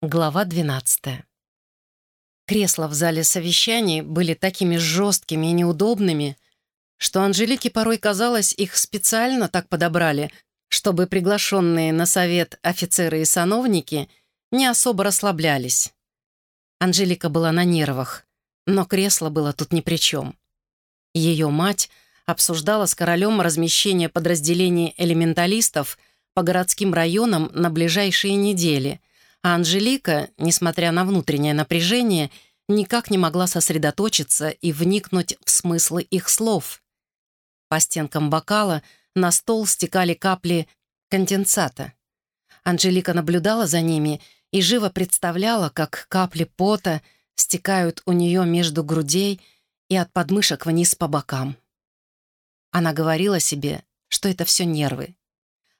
Глава 12. Кресла в зале совещаний были такими жесткими и неудобными, что Анжелике порой казалось, их специально так подобрали, чтобы приглашенные на совет офицеры и сановники не особо расслаблялись. Анжелика была на нервах, но кресло было тут ни при чем. Ее мать обсуждала с королем размещение подразделений элементалистов по городским районам на ближайшие недели — а Анжелика, несмотря на внутреннее напряжение, никак не могла сосредоточиться и вникнуть в смыслы их слов. По стенкам бокала на стол стекали капли конденсата. Анжелика наблюдала за ними и живо представляла, как капли пота стекают у нее между грудей и от подмышек вниз по бокам. Она говорила себе, что это все нервы.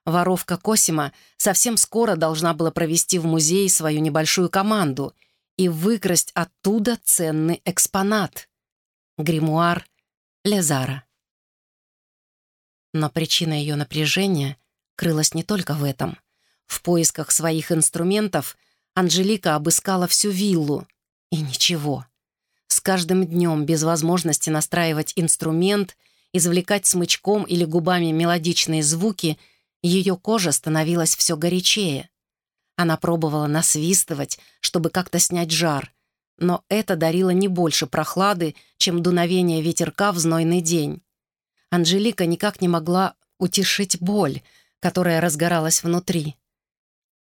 Воровка Косима совсем скоро должна была провести в музее свою небольшую команду и выкрасть оттуда ценный экспонат — гримуар Лезара. Но причина ее напряжения крылась не только в этом. В поисках своих инструментов Анжелика обыскала всю виллу. И ничего. С каждым днем без возможности настраивать инструмент, извлекать смычком или губами мелодичные звуки — ее кожа становилась все горячее. Она пробовала насвистывать, чтобы как-то снять жар, но это дарило не больше прохлады, чем дуновение ветерка в знойный день. Анжелика никак не могла утешить боль, которая разгоралась внутри.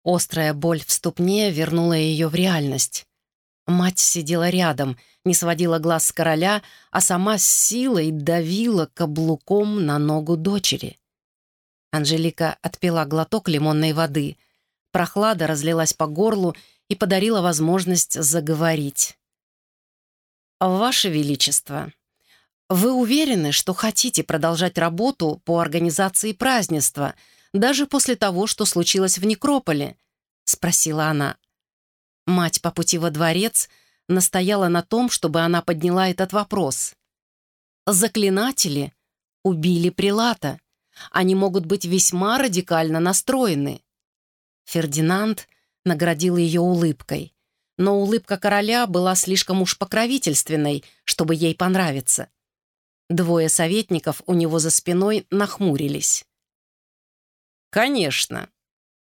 Острая боль в ступне вернула ее в реальность. Мать сидела рядом, не сводила глаз с короля, а сама с силой давила каблуком на ногу дочери. Анжелика отпила глоток лимонной воды. Прохлада разлилась по горлу и подарила возможность заговорить. «Ваше Величество, вы уверены, что хотите продолжать работу по организации празднества, даже после того, что случилось в Некрополе?» — спросила она. Мать по пути во дворец настояла на том, чтобы она подняла этот вопрос. «Заклинатели убили Прилата», они могут быть весьма радикально настроены. Фердинанд наградил ее улыбкой, но улыбка короля была слишком уж покровительственной, чтобы ей понравиться. Двое советников у него за спиной нахмурились. «Конечно.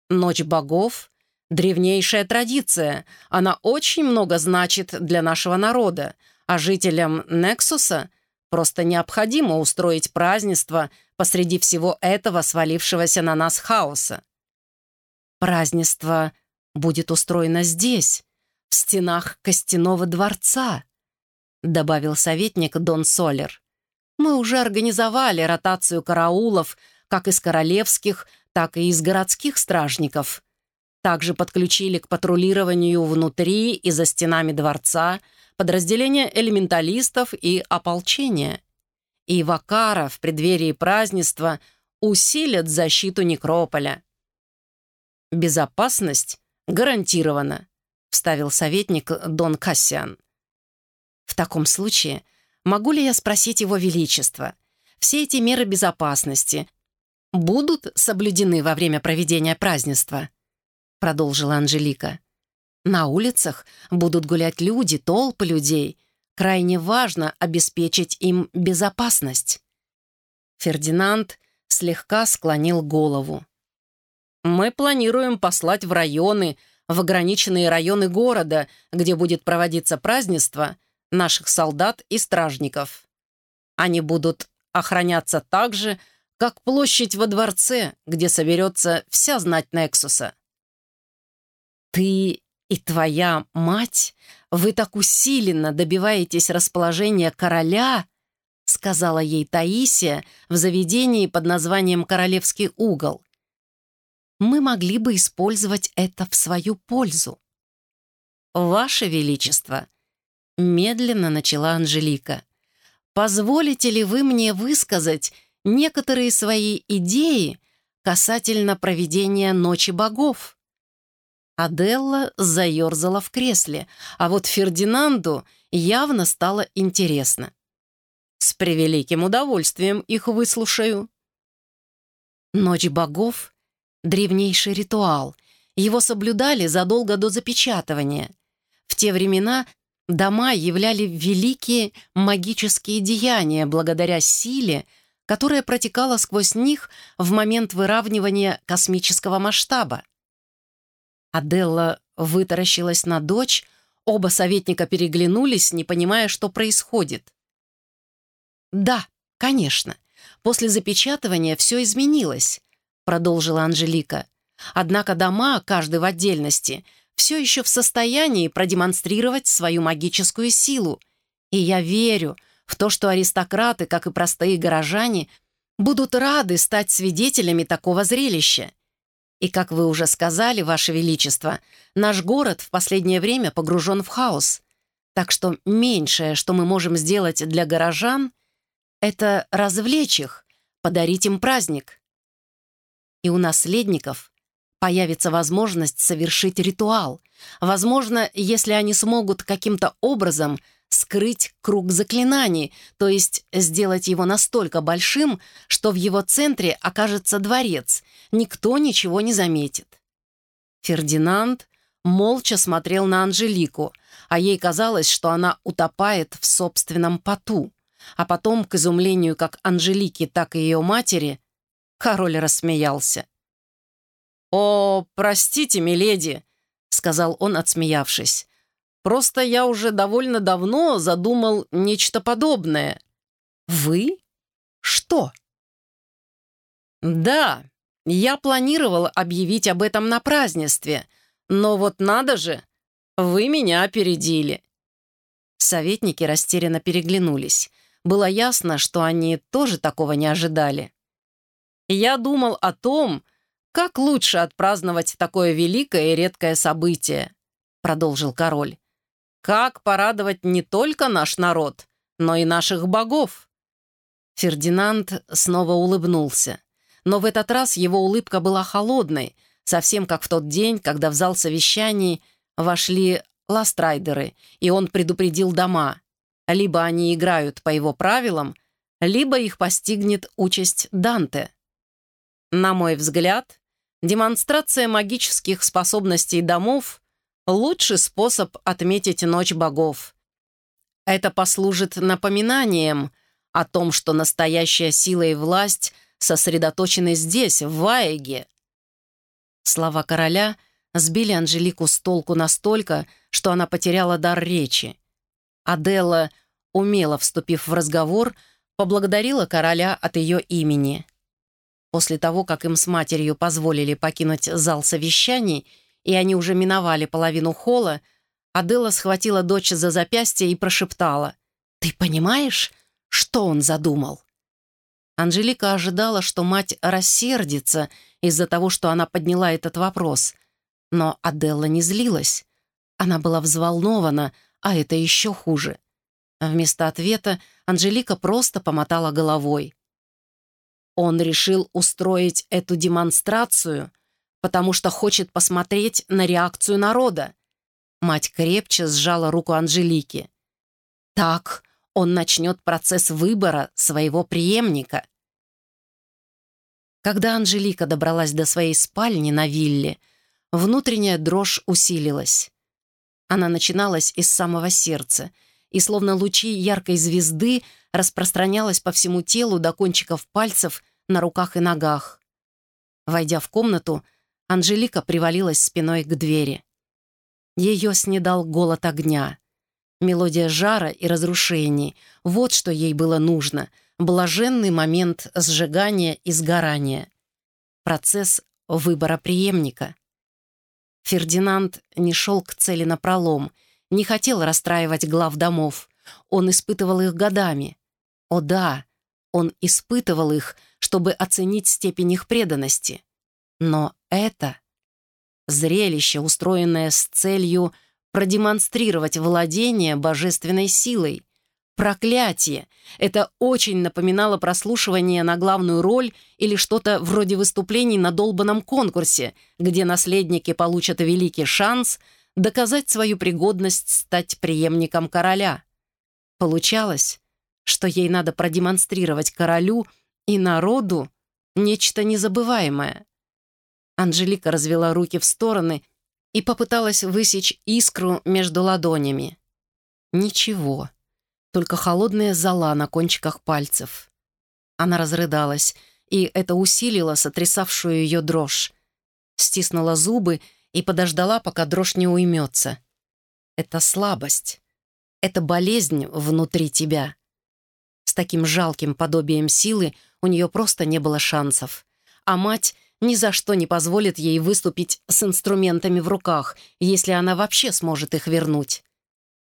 Ночь богов — древнейшая традиция. Она очень много значит для нашего народа, а жителям Нексуса просто необходимо устроить празднество посреди всего этого свалившегося на нас хаоса. Празднество будет устроено здесь, в стенах Костяного дворца, добавил советник Дон Солер. Мы уже организовали ротацию караулов как из королевских, так и из городских стражников. Также подключили к патрулированию внутри и за стенами дворца подразделения элементалистов и ополчения и Вакара в преддверии празднества усилят защиту некрополя. «Безопасность гарантирована», — вставил советник Дон Кассиан. «В таком случае могу ли я спросить его величество, все эти меры безопасности будут соблюдены во время проведения празднества?» — продолжила Анжелика. «На улицах будут гулять люди, толпы людей — крайне важно обеспечить им безопасность. Фердинанд слегка склонил голову. «Мы планируем послать в районы, в ограниченные районы города, где будет проводиться празднество, наших солдат и стражников. Они будут охраняться так же, как площадь во дворце, где соберется вся знать Нексуса. «Ты и твоя мать вы так усиленно добиваетесь расположения короля, сказала ей Таисия в заведении под названием «Королевский угол». Мы могли бы использовать это в свою пользу. «Ваше Величество», — медленно начала Анжелика, «позволите ли вы мне высказать некоторые свои идеи касательно проведения Ночи богов?» Аделла заерзала в кресле, а вот Фердинанду явно стало интересно. «С превеликим удовольствием их выслушаю». Ночь богов — древнейший ритуал. Его соблюдали задолго до запечатывания. В те времена дома являли великие магические деяния благодаря силе, которая протекала сквозь них в момент выравнивания космического масштаба. Аделла вытаращилась на дочь, оба советника переглянулись, не понимая, что происходит. «Да, конечно, после запечатывания все изменилось», — продолжила Анжелика. «Однако дома, каждый в отдельности, все еще в состоянии продемонстрировать свою магическую силу. И я верю в то, что аристократы, как и простые горожане, будут рады стать свидетелями такого зрелища. И, как вы уже сказали, Ваше Величество, наш город в последнее время погружен в хаос. Так что меньшее, что мы можем сделать для горожан, это развлечь их, подарить им праздник. И у наследников появится возможность совершить ритуал. Возможно, если они смогут каким-то образом скрыть круг заклинаний, то есть сделать его настолько большим, что в его центре окажется дворец, никто ничего не заметит. Фердинанд молча смотрел на Анжелику, а ей казалось, что она утопает в собственном поту. А потом, к изумлению как Анжелики, так и ее матери, король рассмеялся. «О, простите, миледи», — сказал он, отсмеявшись. Просто я уже довольно давно задумал нечто подобное. Вы? Что? Да, я планировал объявить об этом на празднестве, но вот надо же, вы меня опередили. Советники растерянно переглянулись. Было ясно, что они тоже такого не ожидали. Я думал о том, как лучше отпраздновать такое великое и редкое событие, продолжил король. Как порадовать не только наш народ, но и наших богов?» Фердинанд снова улыбнулся. Но в этот раз его улыбка была холодной, совсем как в тот день, когда в зал совещаний вошли ластрайдеры, и он предупредил дома. Либо они играют по его правилам, либо их постигнет участь Данте. На мой взгляд, демонстрация магических способностей домов лучший способ отметить Ночь богов. Это послужит напоминанием о том, что настоящая сила и власть сосредоточены здесь, в Ваеге. Слова короля сбили Анжелику с толку настолько, что она потеряла дар речи. Аделла, умело вступив в разговор, поблагодарила короля от ее имени. После того, как им с матерью позволили покинуть зал совещаний, и они уже миновали половину холла, Адела схватила дочь за запястье и прошептала. «Ты понимаешь, что он задумал?» Анжелика ожидала, что мать рассердится из-за того, что она подняла этот вопрос. Но Аделла не злилась. Она была взволнована, а это еще хуже. Вместо ответа Анжелика просто помотала головой. Он решил устроить эту демонстрацию, потому что хочет посмотреть на реакцию народа. Мать крепче сжала руку Анжелики. Так он начнет процесс выбора своего преемника. Когда Анжелика добралась до своей спальни на вилле, внутренняя дрожь усилилась. Она начиналась из самого сердца, и словно лучи яркой звезды распространялась по всему телу до кончиков пальцев на руках и ногах. Войдя в комнату, Анжелика привалилась спиной к двери. Ее снедал голод огня. Мелодия жара и разрушений — вот что ей было нужно. Блаженный момент сжигания и сгорания. Процесс выбора преемника. Фердинанд не шел к цели напролом, не хотел расстраивать глав домов. Он испытывал их годами. О да, он испытывал их, чтобы оценить степень их преданности. Но это зрелище, устроенное с целью продемонстрировать владение божественной силой. Проклятие! Это очень напоминало прослушивание на главную роль или что-то вроде выступлений на долбанном конкурсе, где наследники получат великий шанс доказать свою пригодность стать преемником короля. Получалось, что ей надо продемонстрировать королю и народу нечто незабываемое. Анжелика развела руки в стороны и попыталась высечь искру между ладонями. Ничего, только холодная зола на кончиках пальцев. Она разрыдалась, и это усилило сотрясавшую ее дрожь. Стиснула зубы и подождала, пока дрожь не уймется. Это слабость. Это болезнь внутри тебя. С таким жалким подобием силы у нее просто не было шансов. А мать ни за что не позволит ей выступить с инструментами в руках, если она вообще сможет их вернуть.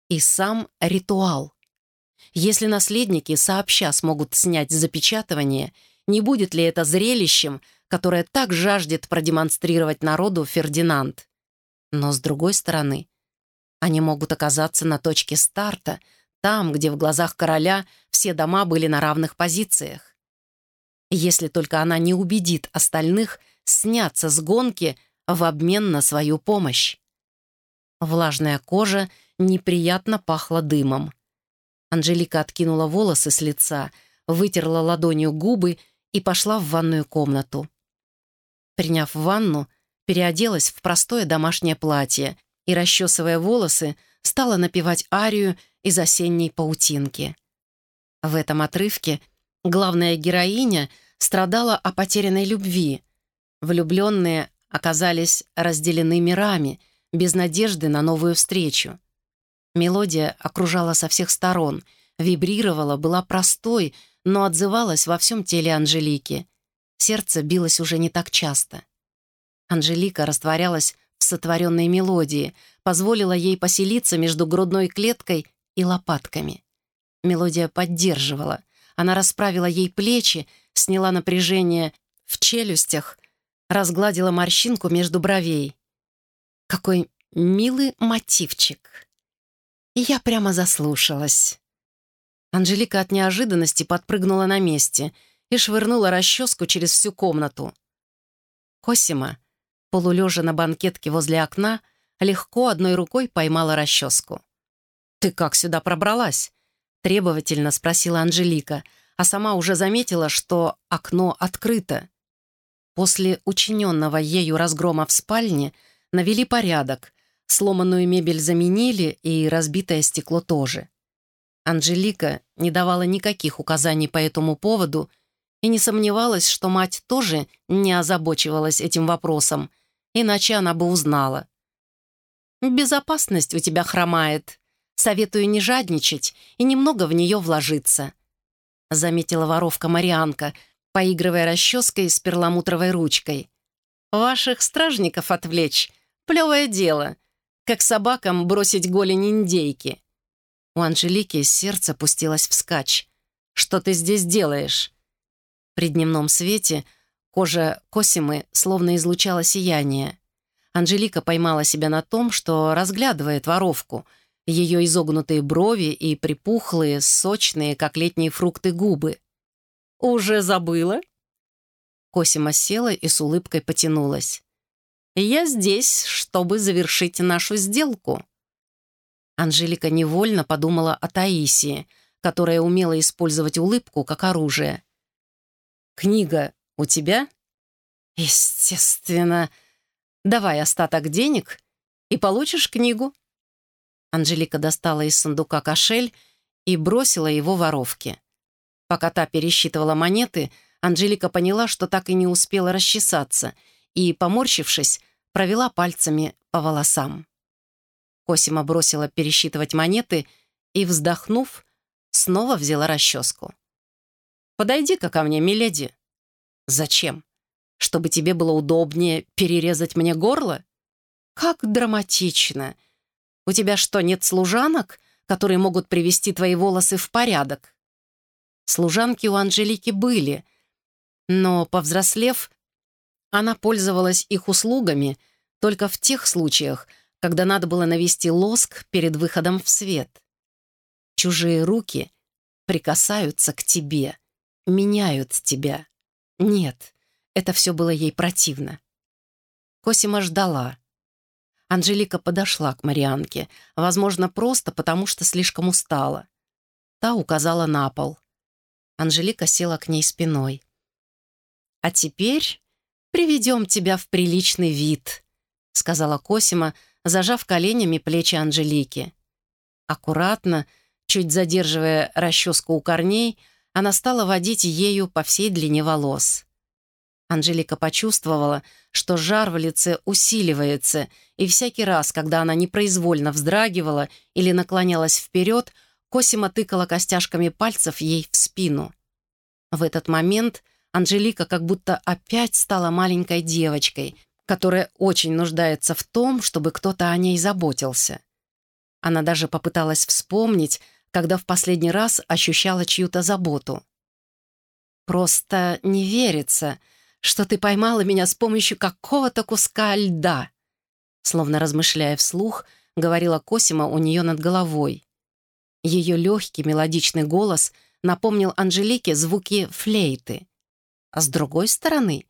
И сам ритуал. Если наследники сообща смогут снять запечатывание, не будет ли это зрелищем, которое так жаждет продемонстрировать народу Фердинанд? Но, с другой стороны, они могут оказаться на точке старта, там, где в глазах короля все дома были на равных позициях если только она не убедит остальных сняться с гонки в обмен на свою помощь. Влажная кожа неприятно пахла дымом. Анжелика откинула волосы с лица, вытерла ладонью губы и пошла в ванную комнату. Приняв ванну, переоделась в простое домашнее платье и, расчесывая волосы, стала напевать арию из осенней паутинки. В этом отрывке главная героиня — страдала о потерянной любви. Влюбленные оказались разделены мирами, без надежды на новую встречу. Мелодия окружала со всех сторон, вибрировала, была простой, но отзывалась во всем теле Анжелики. Сердце билось уже не так часто. Анжелика растворялась в сотворенной мелодии, позволила ей поселиться между грудной клеткой и лопатками. Мелодия поддерживала. Она расправила ей плечи сняла напряжение в челюстях, разгладила морщинку между бровей. Какой милый мотивчик. Я прямо заслушалась. Анжелика от неожиданности подпрыгнула на месте и швырнула расческу через всю комнату. Косима, полулежа на банкетке возле окна, легко одной рукой поймала расческу. «Ты как сюда пробралась?» — требовательно спросила Анжелика — а сама уже заметила, что окно открыто. После учиненного ею разгрома в спальне навели порядок, сломанную мебель заменили и разбитое стекло тоже. Анжелика не давала никаких указаний по этому поводу и не сомневалась, что мать тоже не озабочивалась этим вопросом, иначе она бы узнала. «Безопасность у тебя хромает. Советую не жадничать и немного в нее вложиться», заметила воровка Марианка, поигрывая расческой с перламутровой ручкой. «Ваших стражников отвлечь — плевое дело, как собакам бросить голень индейки». У Анжелики сердце пустилось вскачь. «Что ты здесь делаешь?» При дневном свете кожа Косимы словно излучала сияние. Анжелика поймала себя на том, что разглядывает воровку — ее изогнутые брови и припухлые, сочные, как летние фрукты, губы. «Уже забыла?» Косима села и с улыбкой потянулась. «Я здесь, чтобы завершить нашу сделку». Анжелика невольно подумала о Таисии, которая умела использовать улыбку как оружие. «Книга у тебя?» «Естественно. Давай остаток денег и получишь книгу». Анжелика достала из сундука кошель и бросила его воровке. Пока та пересчитывала монеты, Анжелика поняла, что так и не успела расчесаться, и, поморщившись, провела пальцами по волосам. Косима бросила пересчитывать монеты и, вздохнув, снова взяла расческу. «Подойди-ка ко мне, миледи». «Зачем? Чтобы тебе было удобнее перерезать мне горло?» «Как драматично!» У тебя что, нет служанок, которые могут привести твои волосы в порядок?» Служанки у Анжелики были, но, повзрослев, она пользовалась их услугами только в тех случаях, когда надо было навести лоск перед выходом в свет. Чужие руки прикасаются к тебе, меняют тебя. Нет, это все было ей противно. Косима ждала. Анжелика подошла к Марианке, возможно, просто потому, что слишком устала. Та указала на пол. Анжелика села к ней спиной. «А теперь приведем тебя в приличный вид», — сказала Косима, зажав коленями плечи Анжелики. Аккуратно, чуть задерживая расческу у корней, она стала водить ею по всей длине волос. Анжелика почувствовала, что жар в лице усиливается, и всякий раз, когда она непроизвольно вздрагивала или наклонялась вперед, Косима тыкала костяшками пальцев ей в спину. В этот момент Анжелика как будто опять стала маленькой девочкой, которая очень нуждается в том, чтобы кто-то о ней заботился. Она даже попыталась вспомнить, когда в последний раз ощущала чью-то заботу. «Просто не верится, что ты поймала меня с помощью какого-то куска льда», словно размышляя вслух, говорила Косима у нее над головой. Ее легкий мелодичный голос напомнил Анжелике звуки флейты. А с другой стороны,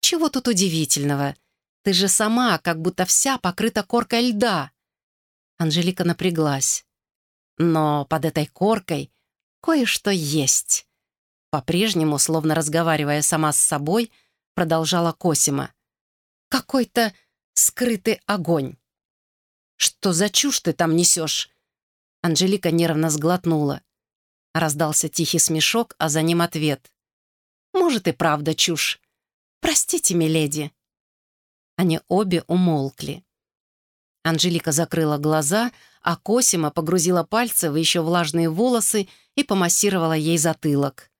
чего тут удивительного? Ты же сама как будто вся покрыта коркой льда. Анжелика напряглась. Но под этой коркой кое-что есть. По-прежнему, словно разговаривая сама с собой, продолжала Косима. Какой-то скрытый огонь. «Что за чушь ты там несешь?» Анжелика нервно сглотнула. Раздался тихий смешок, а за ним ответ. «Может, и правда чушь. Простите, миледи». Они обе умолкли. Анжелика закрыла глаза, а Косима погрузила пальцы в еще влажные волосы и помассировала ей затылок.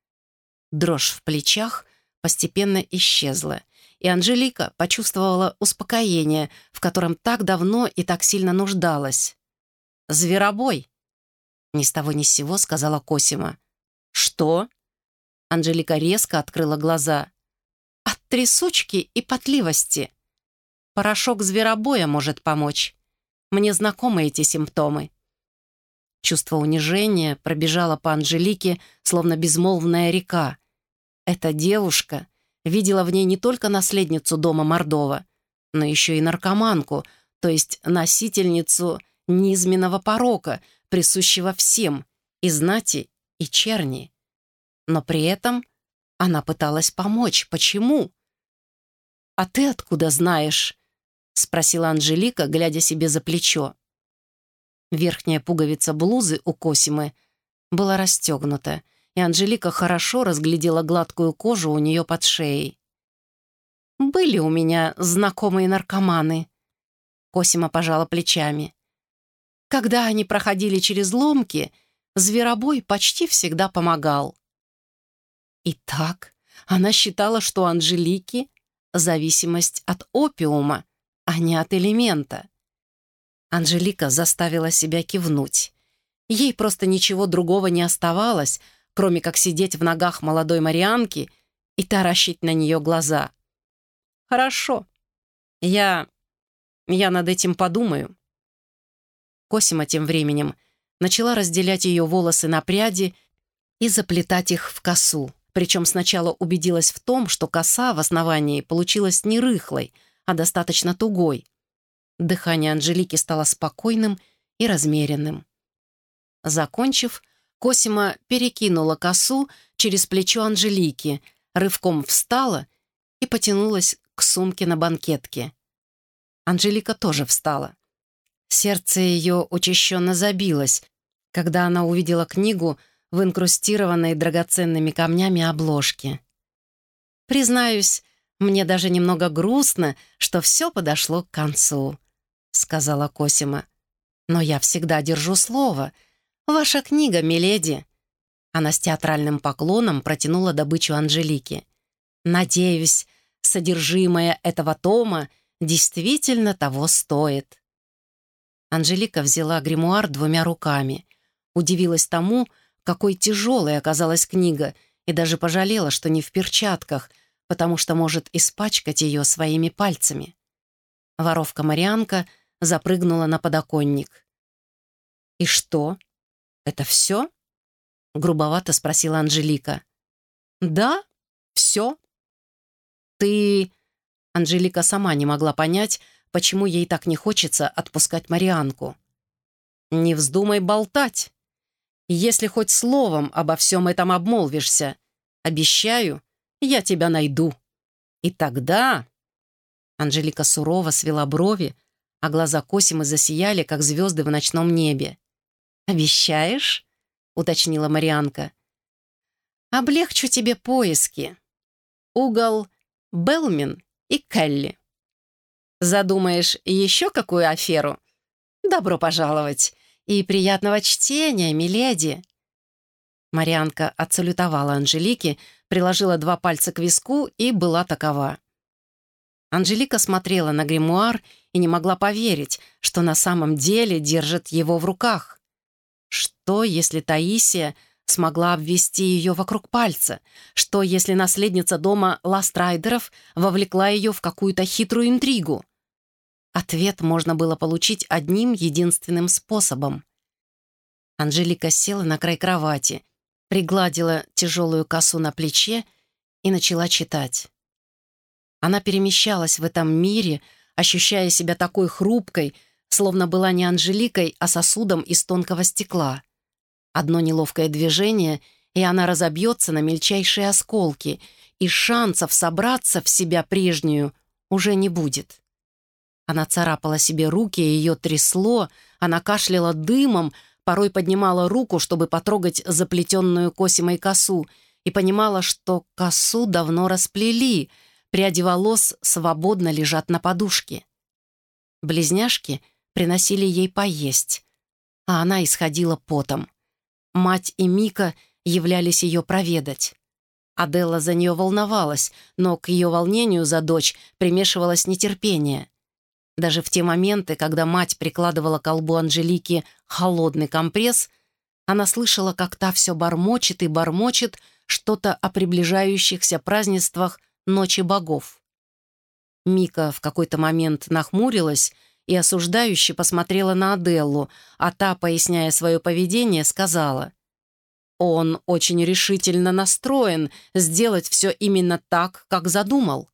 Дрожь в плечах постепенно исчезла, и Анжелика почувствовала успокоение, в котором так давно и так сильно нуждалась. «Зверобой!» Ни с того ни с сего сказала Косима. «Что?» Анжелика резко открыла глаза. «От трясучки и потливости. Порошок зверобоя может помочь. Мне знакомы эти симптомы». Чувство унижения пробежало по Анжелике, словно безмолвная река. Эта девушка видела в ней не только наследницу дома Мордова, но еще и наркоманку, то есть носительницу низменного порока — присущего всем, и знати, и черни. Но при этом она пыталась помочь. Почему? «А ты откуда знаешь?» — спросила Анжелика, глядя себе за плечо. Верхняя пуговица блузы у Косимы была расстегнута, и Анжелика хорошо разглядела гладкую кожу у нее под шеей. «Были у меня знакомые наркоманы», — Косима пожала плечами. Когда они проходили через ломки, зверобой почти всегда помогал. Итак, она считала, что Анжелики зависимость от опиума, а не от элемента. Анжелика заставила себя кивнуть. Ей просто ничего другого не оставалось, кроме как сидеть в ногах молодой Марианки и таращить на нее глаза. «Хорошо. Я... я над этим подумаю», Косима тем временем начала разделять ее волосы на пряди и заплетать их в косу. Причем сначала убедилась в том, что коса в основании получилась не рыхлой, а достаточно тугой. Дыхание Анжелики стало спокойным и размеренным. Закончив, Косима перекинула косу через плечо Анжелики, рывком встала и потянулась к сумке на банкетке. Анжелика тоже встала. Сердце ее учащенно забилось, когда она увидела книгу в инкрустированной драгоценными камнями обложке. «Признаюсь, мне даже немного грустно, что все подошло к концу», — сказала Косима. «Но я всегда держу слово. Ваша книга, миледи». Она с театральным поклоном протянула добычу Анжелики. «Надеюсь, содержимое этого тома действительно того стоит». Анжелика взяла гримуар двумя руками. Удивилась тому, какой тяжелой оказалась книга, и даже пожалела, что не в перчатках, потому что может испачкать ее своими пальцами. Воровка-марианка запрыгнула на подоконник. «И что? Это все?» — грубовато спросила Анжелика. «Да, все». «Ты...» Анжелика сама не могла понять, почему ей так не хочется отпускать Марианку. «Не вздумай болтать. Если хоть словом обо всем этом обмолвишься, обещаю, я тебя найду. И тогда...» Анжелика сурово свела брови, а глаза Косимы засияли, как звезды в ночном небе. «Обещаешь?» — уточнила Марианка. «Облегчу тебе поиски. Угол Белмин и Келли. Задумаешь еще какую аферу? Добро пожаловать и приятного чтения, миледи!» Марианка отсалютовала Анжелике, приложила два пальца к виску и была такова. Анжелика смотрела на гримуар и не могла поверить, что на самом деле держит его в руках. Что, если Таисия смогла обвести ее вокруг пальца? Что, если наследница дома Ластрайдеров вовлекла ее в какую-то хитрую интригу? Ответ можно было получить одним единственным способом. Анжелика села на край кровати, пригладила тяжелую косу на плече и начала читать. Она перемещалась в этом мире, ощущая себя такой хрупкой, словно была не Анжеликой, а сосудом из тонкого стекла. Одно неловкое движение, и она разобьется на мельчайшие осколки, и шансов собраться в себя прежнюю уже не будет. Она царапала себе руки, ее трясло, она кашляла дымом, порой поднимала руку, чтобы потрогать заплетенную косимой косу, и понимала, что косу давно расплели, пряди волос свободно лежат на подушке. Близняшки приносили ей поесть, а она исходила потом. Мать и Мика являлись ее проведать. Аделла за нее волновалась, но к ее волнению за дочь примешивалось нетерпение. Даже в те моменты, когда мать прикладывала к колбу Анжелики холодный компресс, она слышала, как та все бормочет и бормочет что-то о приближающихся празднествах Ночи богов. Мика в какой-то момент нахмурилась и осуждающе посмотрела на Аделлу, а та, поясняя свое поведение, сказала, «Он очень решительно настроен сделать все именно так, как задумал.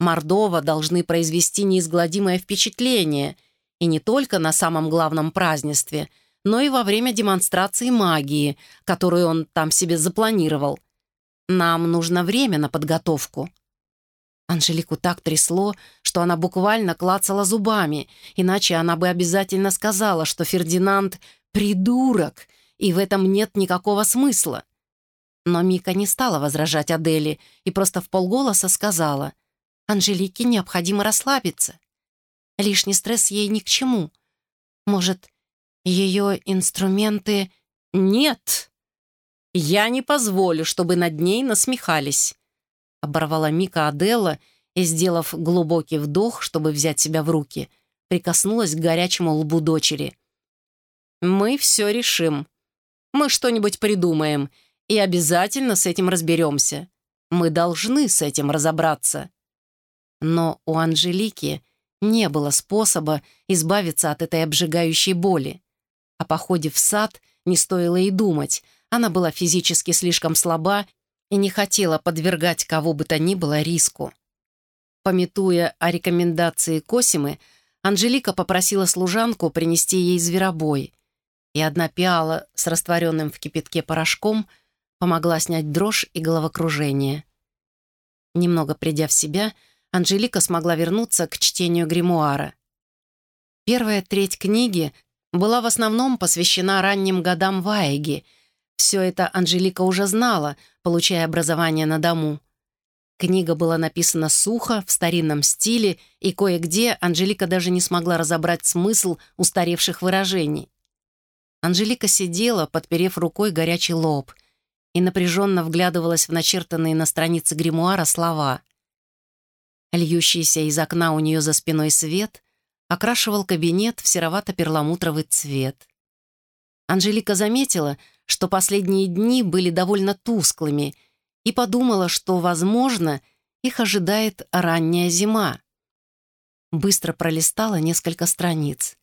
Мордова должны произвести неизгладимое впечатление, и не только на самом главном празднестве, но и во время демонстрации магии, которую он там себе запланировал. Нам нужно время на подготовку». Анжелику так трясло, что она буквально клацала зубами, иначе она бы обязательно сказала, что Фердинанд — придурок, и в этом нет никакого смысла. Но Мика не стала возражать Адели и просто в полголоса сказала, Анжелике необходимо расслабиться. Лишний стресс ей ни к чему. Может, ее инструменты... Нет! Я не позволю, чтобы над ней насмехались. Оборвала Мика Аделла и, сделав глубокий вдох, чтобы взять себя в руки, прикоснулась к горячему лбу дочери. «Мы все решим. Мы что-нибудь придумаем и обязательно с этим разберемся. Мы должны с этим разобраться». Но у Анжелики не было способа избавиться от этой обжигающей боли. О походе в сад не стоило и думать. Она была физически слишком слаба и не хотела подвергать кого бы то ни было риску. Пометуя о рекомендации Косимы, Анжелика попросила служанку принести ей зверобой, и одна пиала с растворенным в кипятке порошком помогла снять дрожь и головокружение. Немного придя в себя, Анжелика смогла вернуться к чтению гримуара. Первая треть книги была в основном посвящена ранним годам Ваеги. Все это Анжелика уже знала, получая образование на дому. Книга была написана сухо, в старинном стиле, и кое-где Анжелика даже не смогла разобрать смысл устаревших выражений. Анжелика сидела, подперев рукой горячий лоб, и напряженно вглядывалась в начертанные на странице гримуара слова. Льющийся из окна у нее за спиной свет окрашивал кабинет в серовато-перламутровый цвет. Анжелика заметила, что последние дни были довольно тусклыми, и подумала, что, возможно, их ожидает ранняя зима. Быстро пролистала несколько страниц.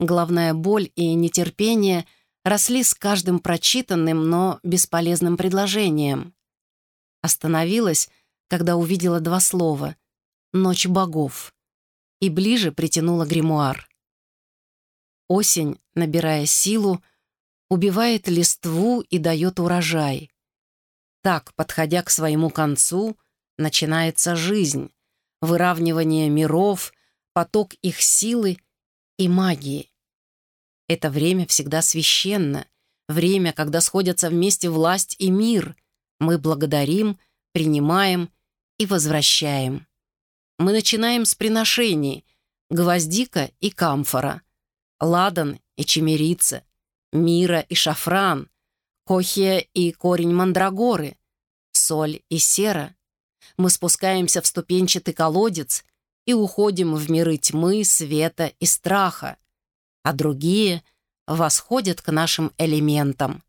Головная боль и нетерпение росли с каждым прочитанным, но бесполезным предложением. Остановилась, когда увидела два слова «Ночь богов» и ближе притянула гримуар. Осень, набирая силу, убивает листву и дает урожай. Так, подходя к своему концу, начинается жизнь, выравнивание миров, поток их силы и магии. Это время всегда священно, время, когда сходятся вместе власть и мир. Мы благодарим, принимаем и возвращаем. Мы начинаем с приношений гвоздика и камфора, ладан и чемерица, мира и шафран, кохия и корень мандрагоры, соль и сера. Мы спускаемся в ступенчатый колодец и уходим в миры тьмы, света и страха, а другие восходят к нашим элементам.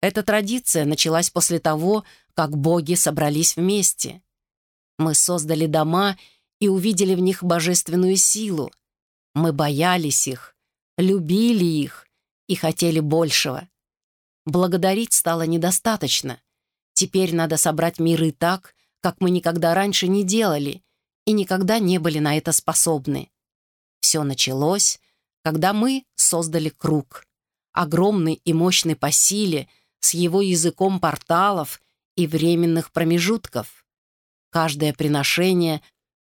Эта традиция началась после того, как боги собрались вместе. Мы создали дома и увидели в них божественную силу. Мы боялись их, любили их и хотели большего. Благодарить стало недостаточно. Теперь надо собрать миры так, как мы никогда раньше не делали и никогда не были на это способны. Все началось, когда мы создали круг. Огромный и мощный по силе, с его языком порталов и временных промежутков. Каждое приношение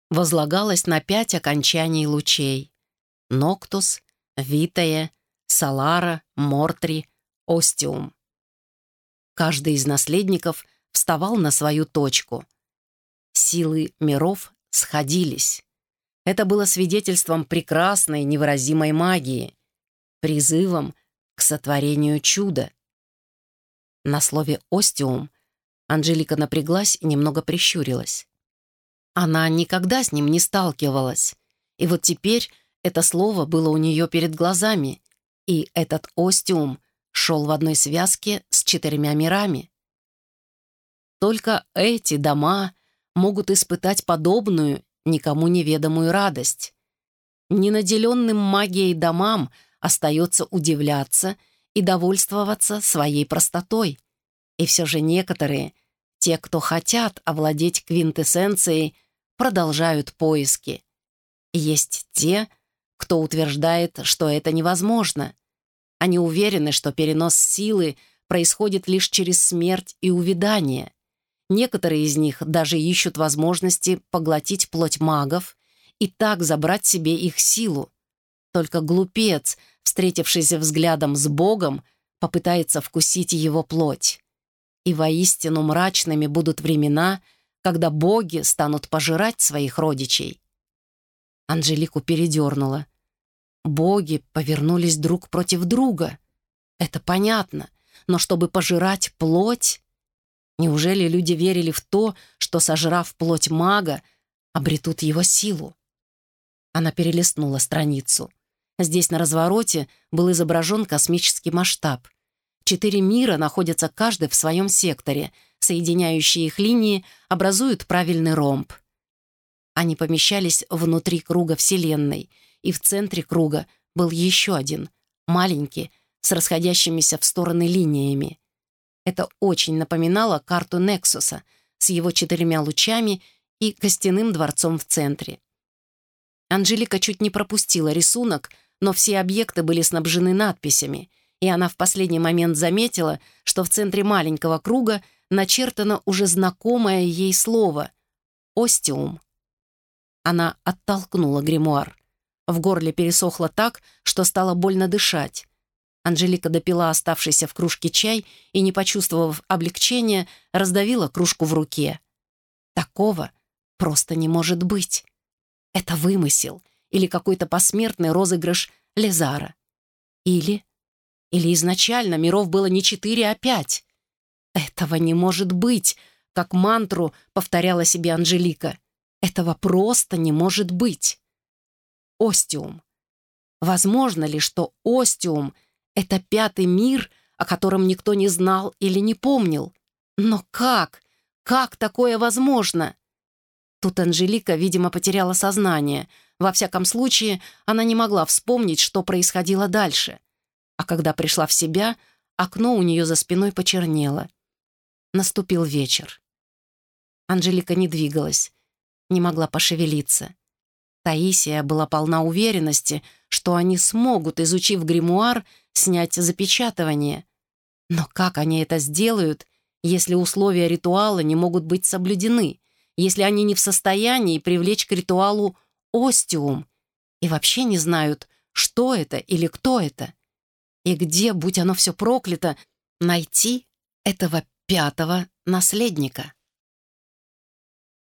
возлагалось на пять окончаний лучей. Ноктус, Витая, Салара, Мортри, Остиум. Каждый из наследников вставал на свою точку. Силы миров сходились. Это было свидетельством прекрасной невыразимой магии, призывом к сотворению чуда. На слове «остиум» Анжелика напряглась и немного прищурилась. Она никогда с ним не сталкивалась, и вот теперь это слово было у нее перед глазами, и этот «остиум» шел в одной связке с четырьмя мирами. Только эти дома могут испытать подобную, никому неведомую радость. Ненаделенным магией домам остается удивляться и довольствоваться своей простотой. И все же некоторые, те, кто хотят овладеть квинтэссенцией, продолжают поиски. Есть те, кто утверждает, что это невозможно. Они уверены, что перенос силы происходит лишь через смерть и увядание. Некоторые из них даже ищут возможности поглотить плоть магов и так забрать себе их силу. Только глупец, встретившийся взглядом с Богом, попытается вкусить его плоть. И воистину мрачными будут времена, когда боги станут пожирать своих родичей. Анжелику передернула. Боги повернулись друг против друга. Это понятно, но чтобы пожирать плоть... Неужели люди верили в то, что, сожрав плоть мага, обретут его силу? Она перелистнула страницу. Здесь на развороте был изображен космический масштаб. Четыре мира находятся каждый в своем секторе. Соединяющие их линии образуют правильный ромб. Они помещались внутри круга Вселенной, и в центре круга был еще один, маленький, с расходящимися в стороны линиями. Это очень напоминало карту Нексуса с его четырьмя лучами и костяным дворцом в центре. Анжелика чуть не пропустила рисунок, но все объекты были снабжены надписями, и она в последний момент заметила, что в центре маленького круга начертано уже знакомое ей слово «остиум». Она оттолкнула гримуар. В горле пересохло так, что стало больно дышать. Анжелика допила оставшийся в кружке чай и, не почувствовав облегчения, раздавила кружку в руке. Такого просто не может быть. Это вымысел или какой-то посмертный розыгрыш Лезара. Или... Или изначально миров было не четыре, а пять. Этого не может быть, как мантру повторяла себе Анжелика. Этого просто не может быть. Остиум. Возможно ли, что Остиум — это пятый мир, о котором никто не знал или не помнил. Но как? Как такое возможно? Тут Анжелика, видимо, потеряла сознание. Во всяком случае, она не могла вспомнить, что происходило дальше. А когда пришла в себя, окно у нее за спиной почернело. Наступил вечер. Анжелика не двигалась, не могла пошевелиться. Таисия была полна уверенности, что они смогут, изучив гримуар, снять запечатывание. Но как они это сделают, если условия ритуала не могут быть соблюдены, если они не в состоянии привлечь к ритуалу остиум и вообще не знают, что это или кто это? И где, будь оно все проклято, найти этого пятого наследника?